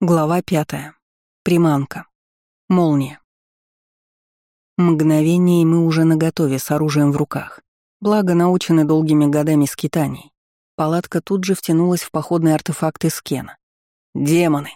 Глава пятая. Приманка. Молния. Мгновение, и мы уже наготове с оружием в руках. Благо, научены долгими годами скитаний. Палатка тут же втянулась в походные артефакты Скена. «Демоны!»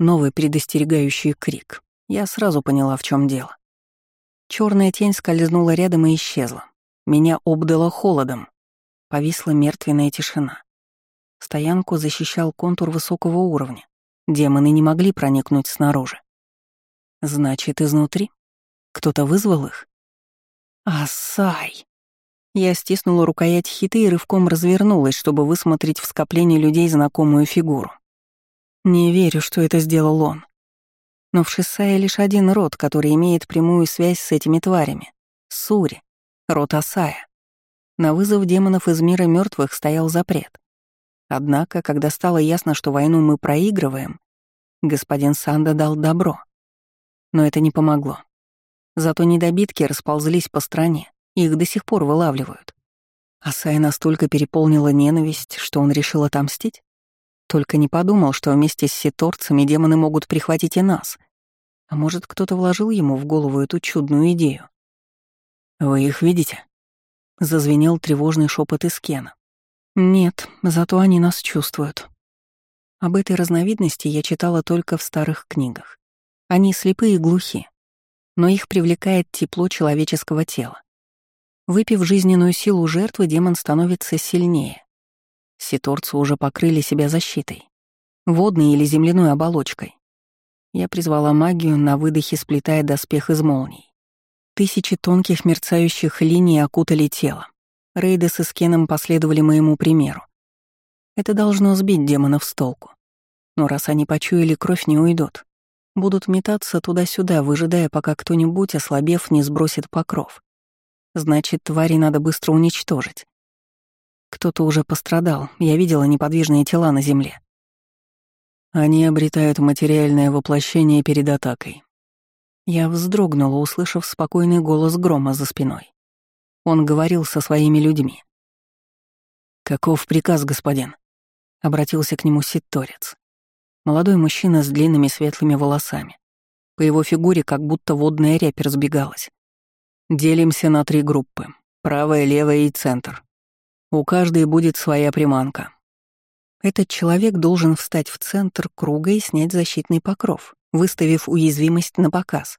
Новый предостерегающий крик. Я сразу поняла, в чем дело. Черная тень скользнула рядом и исчезла. Меня обдало холодом. Повисла мертвенная тишина. Стоянку защищал контур высокого уровня Демоны не могли проникнуть снаружи. Значит, изнутри? Кто-то вызвал их? Асай! Я стиснула рукоять хиты и рывком развернулась, чтобы высмотреть в скоплении людей знакомую фигуру. Не верю, что это сделал он. Но в Шисае лишь один род, который имеет прямую связь с этими тварями. Сури, род Асая. На вызов демонов из мира мертвых стоял запрет. Однако, когда стало ясно, что войну мы проигрываем, господин Санда дал добро. Но это не помогло. Зато недобитки расползлись по стране, их до сих пор вылавливают. Асай настолько переполнила ненависть, что он решил отомстить? Только не подумал, что вместе с ситорцами демоны могут прихватить и нас. А может, кто-то вложил ему в голову эту чудную идею? «Вы их видите?» — зазвенел тревожный шепот из Кена. Нет, зато они нас чувствуют. Об этой разновидности я читала только в старых книгах. Они слепые и глухи, но их привлекает тепло человеческого тела. Выпив жизненную силу жертвы, демон становится сильнее. Ситорцы уже покрыли себя защитой, водной или земляной оболочкой. Я призвала магию, на выдохе сплетая доспех из молний. Тысячи тонких мерцающих линий окутали тело. Рейды с Искеном последовали моему примеру. Это должно сбить демонов с толку. Но раз они почуяли, кровь не уйдут. Будут метаться туда-сюда, выжидая, пока кто-нибудь, ослабев, не сбросит покров. Значит, твари надо быстро уничтожить. Кто-то уже пострадал, я видела неподвижные тела на земле. Они обретают материальное воплощение перед атакой. Я вздрогнула, услышав спокойный голос грома за спиной. Он говорил со своими людьми. «Каков приказ, господин?» — обратился к нему ситторец. Молодой мужчина с длинными светлыми волосами. По его фигуре как будто водная рябь разбегалась. «Делимся на три группы. Правая, левая и центр. У каждой будет своя приманка. Этот человек должен встать в центр круга и снять защитный покров, выставив уязвимость на показ.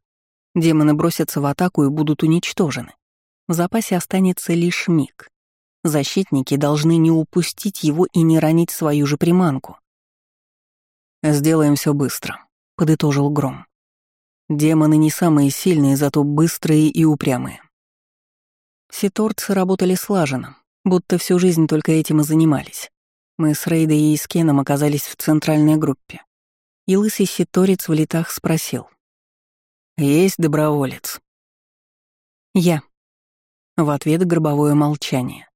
Демоны бросятся в атаку и будут уничтожены. В запасе останется лишь миг. Защитники должны не упустить его и не ранить свою же приманку. «Сделаем все быстро», — подытожил Гром. «Демоны не самые сильные, зато быстрые и упрямые». Ситорцы работали слаженно, будто всю жизнь только этим и занимались. Мы с Рейдой и Искеном оказались в центральной группе. И лысый ситорец в летах спросил. «Есть доброволец?» «Я», в ответ гробовое молчание.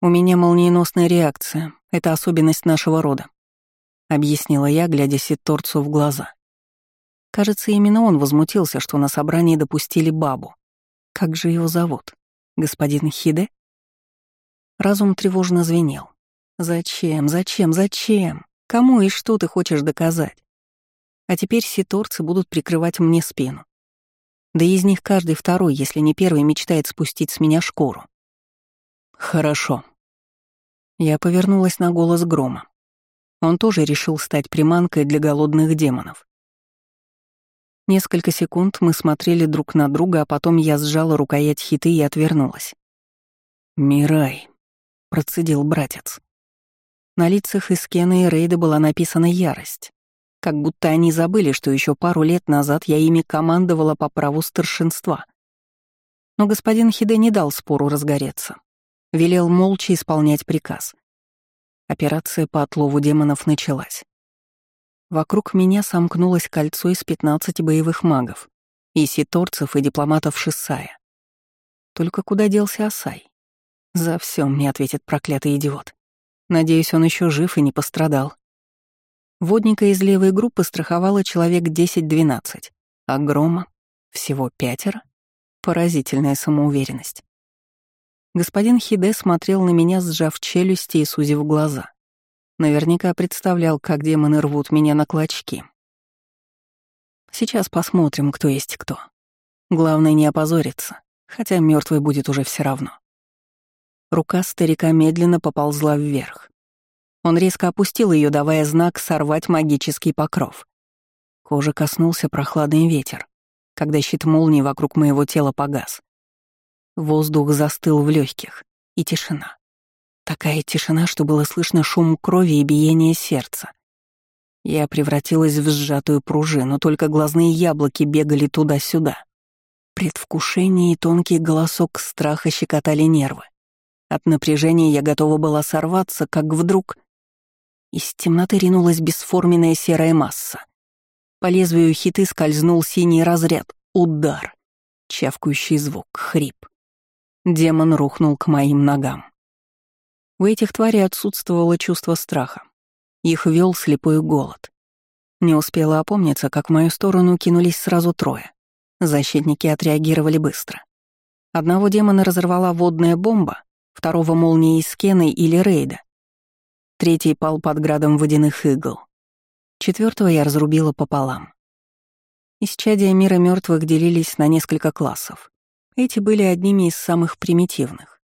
«У меня молниеносная реакция. Это особенность нашего рода», — объяснила я, глядя Ситторцу в глаза. Кажется, именно он возмутился, что на собрании допустили бабу. Как же его зовут? Господин Хиде? Разум тревожно звенел. «Зачем, зачем, зачем? Кому и что ты хочешь доказать? А теперь ситорцы будут прикрывать мне спину. Да из них каждый второй, если не первый, мечтает спустить с меня шкуру. Хорошо. Я повернулась на голос грома. Он тоже решил стать приманкой для голодных демонов. Несколько секунд мы смотрели друг на друга, а потом я сжала рукоять хиты и отвернулась. «Мирай», — процедил братец. На лицах Искена и Рейда была написана ярость. Как будто они забыли, что еще пару лет назад я ими командовала по праву старшинства. Но господин Хиде не дал спору разгореться. Велел молча исполнять приказ. Операция по отлову демонов началась. Вокруг меня сомкнулось кольцо из 15 боевых магов, и ситорцев, и дипломатов Шисая. Только куда делся Асай? За все мне ответит проклятый идиот. Надеюсь, он еще жив и не пострадал. Водника из левой группы страховало человек 10-12, а Грома — всего пятеро. Поразительная самоуверенность. Господин Хиде смотрел на меня, сжав челюсти и сузив глаза. Наверняка представлял, как демоны рвут меня на клочки. Сейчас посмотрим, кто есть кто. Главное не опозориться, хотя мертвый будет уже все равно. Рука старика медленно поползла вверх. Он резко опустил ее, давая знак сорвать магический покров. Кожа коснулся прохладный ветер, когда щит молнии вокруг моего тела погас. Воздух застыл в легких, и тишина. Такая тишина, что было слышно шум крови и биение сердца. Я превратилась в сжатую пружину, только глазные яблоки бегали туда-сюда. Предвкушение и тонкий голосок страха щекотали нервы. От напряжения я готова была сорваться, как вдруг... Из темноты ринулась бесформенная серая масса. По лезвию хиты скользнул синий разряд. Удар. Чавкающий звук. Хрип. Демон рухнул к моим ногам. У этих тварей отсутствовало чувство страха. Их вел слепой голод. Не успела опомниться, как в мою сторону кинулись сразу трое. Защитники отреагировали быстро. Одного демона разорвала водная бомба, второго — молнией Скены или Рейда. Третий пал под градом водяных игл. Четвертого я разрубила пополам. Исчадия мира мертвых делились на несколько классов. Эти были одними из самых примитивных.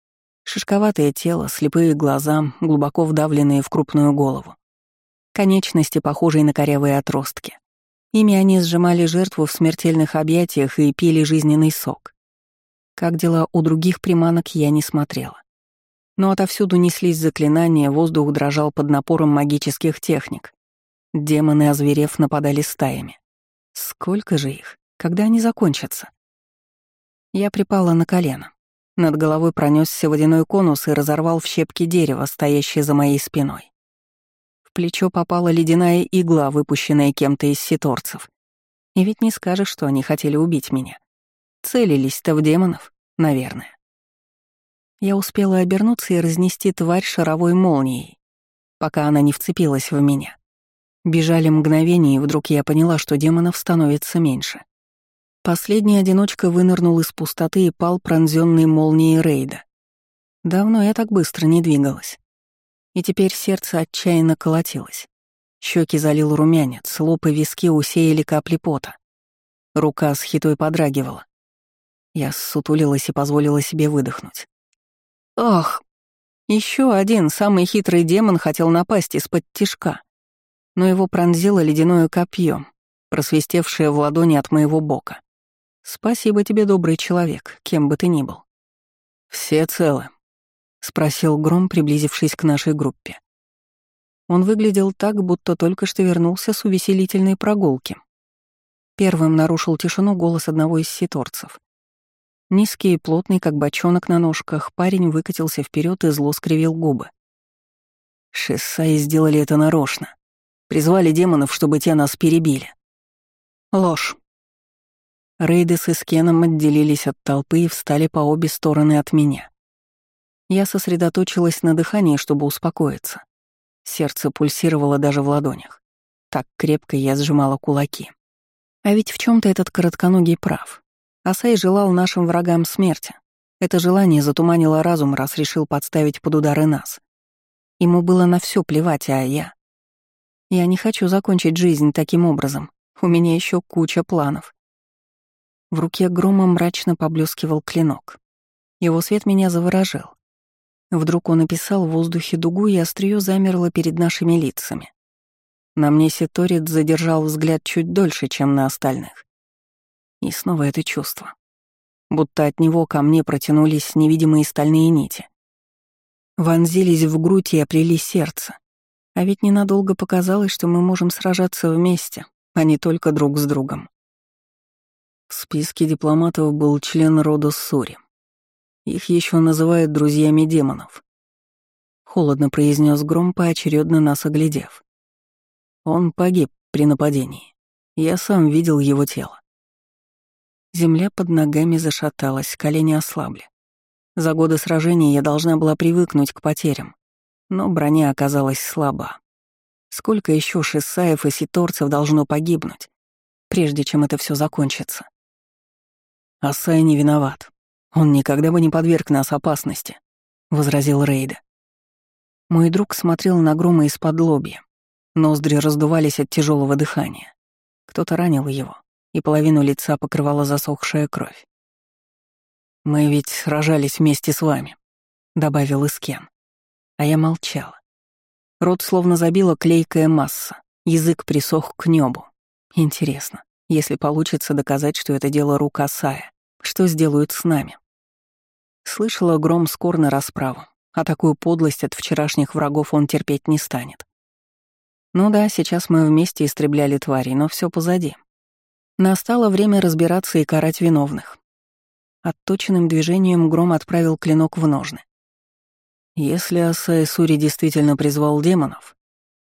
Шишковатое тело, слепые глаза, глубоко вдавленные в крупную голову. Конечности, похожие на корявые отростки. Ими они сжимали жертву в смертельных объятиях и пили жизненный сок. Как дела у других приманок, я не смотрела. Но отовсюду неслись заклинания, воздух дрожал под напором магических техник. Демоны, озверев, нападали стаями. Сколько же их? Когда они закончатся? Я припала на колено. Над головой пронесся водяной конус и разорвал в щепки дерево, стоящее за моей спиной. В плечо попала ледяная игла, выпущенная кем-то из ситорцев. И ведь не скажешь, что они хотели убить меня. Целились-то в демонов, наверное. Я успела обернуться и разнести тварь шаровой молнией, пока она не вцепилась в меня. Бежали мгновения, и вдруг я поняла, что демонов становится меньше. Последний одиночка вынырнул из пустоты и пал пронзенный молнией рейда. Давно я так быстро не двигалась. И теперь сердце отчаянно колотилось. Щеки залил румянец, лоб и виски усеяли капли пота. Рука с хитой подрагивала. Я ссутулилась и позволила себе выдохнуть. Ах! Еще один, самый хитрый демон, хотел напасть из-под тишка. Но его пронзило ледяное копье, просвистевшее в ладони от моего бока. Спасибо тебе, добрый человек, кем бы ты ни был. Все целы, — спросил Гром, приблизившись к нашей группе. Он выглядел так, будто только что вернулся с увеселительной прогулки. Первым нарушил тишину голос одного из ситорцев. Низкий и плотный, как бочонок на ножках, парень выкатился вперед и зло скривил губы. Шессаи сделали это нарочно. Призвали демонов, чтобы те нас перебили. Ложь. Рейды с Искеном отделились от толпы и встали по обе стороны от меня. Я сосредоточилась на дыхании, чтобы успокоиться. Сердце пульсировало даже в ладонях. Так крепко я сжимала кулаки. А ведь в чем то этот коротконогий прав. Асай желал нашим врагам смерти. Это желание затуманило разум, раз решил подставить под удары нас. Ему было на все плевать, а я... Я не хочу закончить жизнь таким образом. У меня еще куча планов. В руке грома мрачно поблескивал клинок. Его свет меня заворожил. Вдруг он описал в воздухе дугу, и острие замерло перед нашими лицами. На мне Ситорит задержал взгляд чуть дольше, чем на остальных. И снова это чувство. Будто от него ко мне протянулись невидимые стальные нити. Вонзились в грудь и оплели сердце. А ведь ненадолго показалось, что мы можем сражаться вместе, а не только друг с другом. В списке дипломатов был член рода Сури, их еще называют друзьями демонов. Холодно произнес Гром, поочередно нас оглядев. Он погиб при нападении. Я сам видел его тело. Земля под ногами зашаталась, колени ослабли. За годы сражений я должна была привыкнуть к потерям, но броня оказалась слаба. Сколько еще шессаев и ситорцев должно погибнуть, прежде чем это все закончится? Асай не виноват. «Он никогда бы не подверг нас опасности», — возразил Рейда. Мой друг смотрел на грома из-под лобья. Ноздри раздувались от тяжелого дыхания. Кто-то ранил его, и половину лица покрывала засохшая кровь. «Мы ведь сражались вместе с вами», — добавил Искен. А я молчала. Рот словно забила клейкая масса, язык присох к небу. Интересно, если получится доказать, что это дело рук Асая, что сделают с нами? Слышала гром скор на расправу, а такую подлость от вчерашних врагов он терпеть не станет. Ну да, сейчас мы вместе истребляли тварей, но все позади. Настало время разбираться и карать виновных. Отточенным движением Гром отправил клинок в ножны. Если Асай Сури действительно призвал демонов,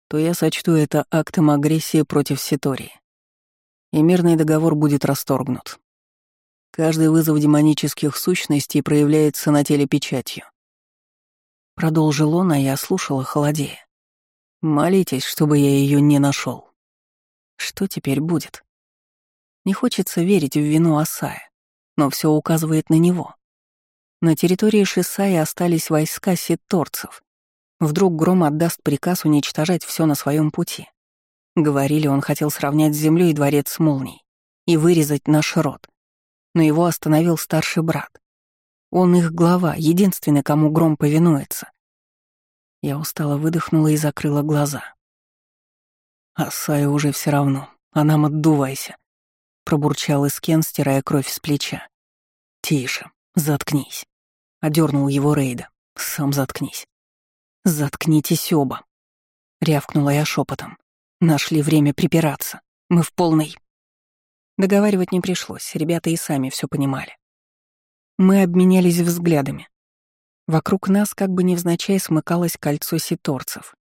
то я сочту это актом агрессии против Ситории. И мирный договор будет расторгнут. Каждый вызов демонических сущностей проявляется на теле печатью. Продолжил он, а я слушала, холодея. Молитесь, чтобы я ее не нашел. Что теперь будет? Не хочется верить в вину Асая, но все указывает на него. На территории Шисая остались войска ситторцев. Вдруг Гром отдаст приказ уничтожать все на своем пути. Говорили, он хотел сравнять с землей дворец с молнией и вырезать наш род но его остановил старший брат. Он их глава, единственный, кому гром повинуется. Я устало выдохнула и закрыла глаза. «Асая уже все равно, а нам отдувайся», — пробурчал Искен, стирая кровь с плеча. «Тише, заткнись», — одернул его Рейда. «Сам заткнись». «Заткнитесь оба», — рявкнула я шепотом. «Нашли время припираться. Мы в полной...» Договаривать не пришлось, ребята и сами все понимали. Мы обменялись взглядами. Вокруг нас как бы невзначай смыкалось кольцо ситорцев.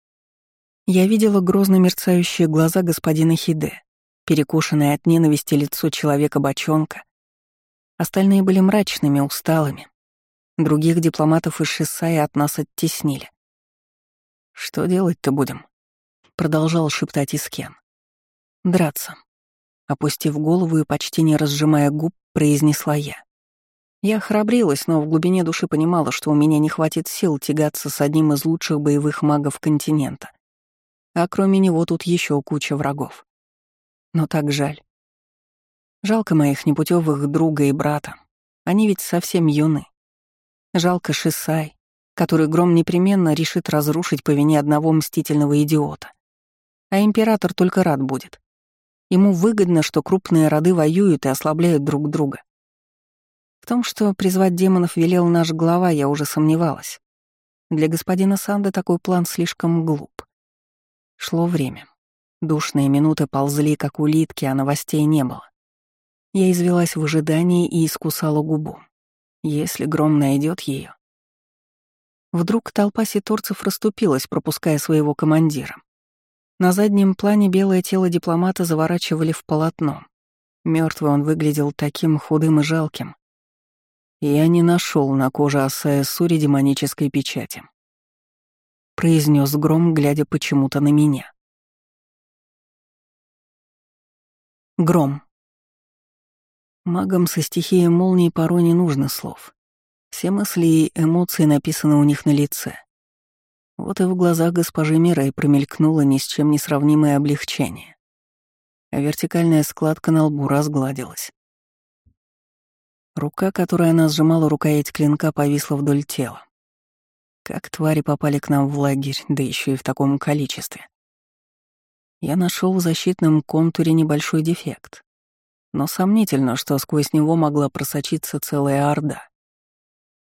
Я видела грозно мерцающие глаза господина Хиде, перекушенное от ненависти лицо человека-бочонка. Остальные были мрачными, усталыми. Других дипломатов из Шисая от нас оттеснили. «Что делать-то будем?» — продолжал шептать Искен. «Драться», Опустив голову и почти не разжимая губ, произнесла я. Я храбрилась, но в глубине души понимала, что у меня не хватит сил тягаться с одним из лучших боевых магов континента. А кроме него тут еще куча врагов. Но так жаль. Жалко моих непутевых друга и брата. Они ведь совсем юны. Жалко Шисай, который Гром непременно решит разрушить по вине одного мстительного идиота. А император только рад будет. Ему выгодно, что крупные роды воюют и ослабляют друг друга. В том, что призвать демонов велел наш глава, я уже сомневалась. Для господина Санда такой план слишком глуп. Шло время. Душные минуты ползли, как улитки, а новостей не было. Я извелась в ожидании и искусала губу. Если гром найдет ее. Вдруг толпа ситорцев расступилась, пропуская своего командира. На заднем плане белое тело дипломата заворачивали в полотно. Мертвый он выглядел таким худым и жалким. Я не нашел на коже Асая Сури демонической печати. Произнес гром, глядя почему-то на меня. Гром. Магам со стихией молнии порой не нужно слов. Все мысли и эмоции написаны у них на лице. Вот и в глазах госпожи Мирой промелькнуло ни с чем не сравнимое облегчение. А вертикальная складка на лбу разгладилась. Рука, которой она сжимала рукоять клинка, повисла вдоль тела. Как твари попали к нам в лагерь, да еще и в таком количестве. Я нашел в защитном контуре небольшой дефект, но сомнительно, что сквозь него могла просочиться целая орда.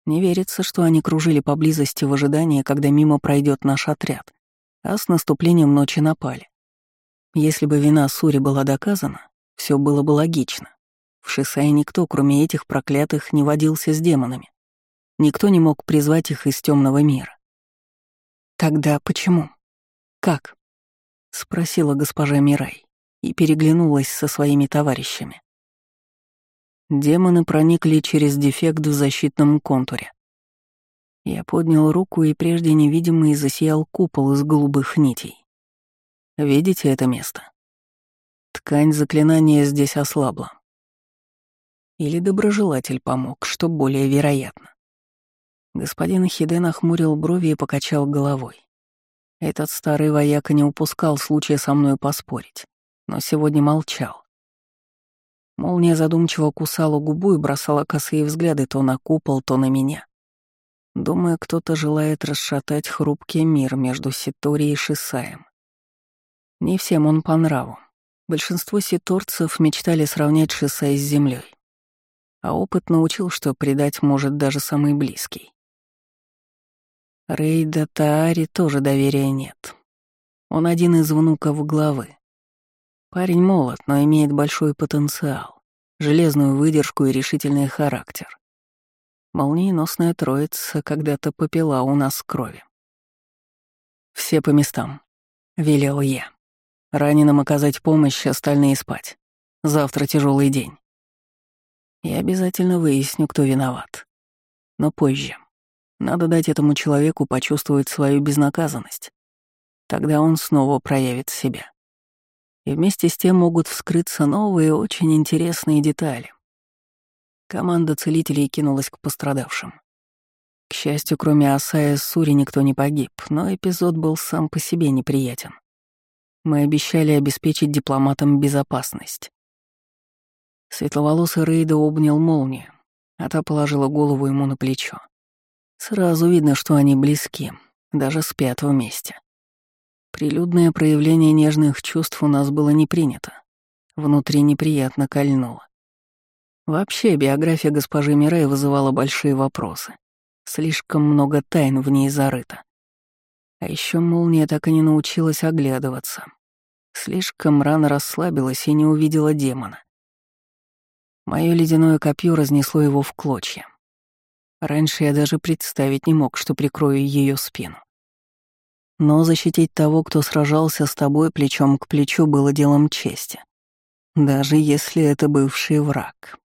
Не верится, что они кружили поблизости в ожидании, когда мимо пройдет наш отряд, а с наступлением ночи напали. Если бы вина Сури была доказана, все было бы логично. В Шисае никто, кроме этих проклятых, не водился с демонами. Никто не мог призвать их из темного мира. Тогда почему? Как? Спросила госпожа Мирай и переглянулась со своими товарищами. Демоны проникли через дефект в защитном контуре. Я поднял руку, и прежде невидимый засиял купол из голубых нитей. Видите это место? Ткань заклинания здесь ослабла. Или доброжелатель помог, что более вероятно. Господин Хиде нахмурил брови и покачал головой. Этот старый вояка не упускал случая со мной поспорить, но сегодня молчал. Молния задумчиво кусала губу и бросала косые взгляды то на купол, то на меня. Думаю, кто-то желает расшатать хрупкий мир между Ситорией и Шисаем. Не всем он по нраву. Большинство ситорцев мечтали сравнять Шисай с землей, а опыт научил, что предать может даже самый близкий. Рейда Таари тоже доверия нет. Он один из внуков главы. Парень молод, но имеет большой потенциал, железную выдержку и решительный характер. Молниеносная троица когда-то попила у нас крови. «Все по местам», — велел я. «Раненым оказать помощь, остальные спать. Завтра тяжелый день. Я обязательно выясню, кто виноват. Но позже. Надо дать этому человеку почувствовать свою безнаказанность. Тогда он снова проявит себя. И вместе с тем могут вскрыться новые, очень интересные детали. Команда целителей кинулась к пострадавшим. К счастью, кроме Асая Сури никто не погиб, но эпизод был сам по себе неприятен. Мы обещали обеспечить дипломатам безопасность. Светловолосый Рейда обнял молнию, а та положила голову ему на плечо. Сразу видно, что они близки, даже спят вместе. Прилюдное проявление нежных чувств у нас было не принято. Внутри неприятно кольнуло. Вообще, биография госпожи Мирей вызывала большие вопросы. Слишком много тайн в ней зарыто. А еще молния так и не научилась оглядываться. Слишком рано расслабилась и не увидела демона. Мое ледяное копье разнесло его в клочья. Раньше я даже представить не мог, что прикрою ее спину. Но защитить того, кто сражался с тобой плечом к плечу, было делом чести. Даже если это бывший враг.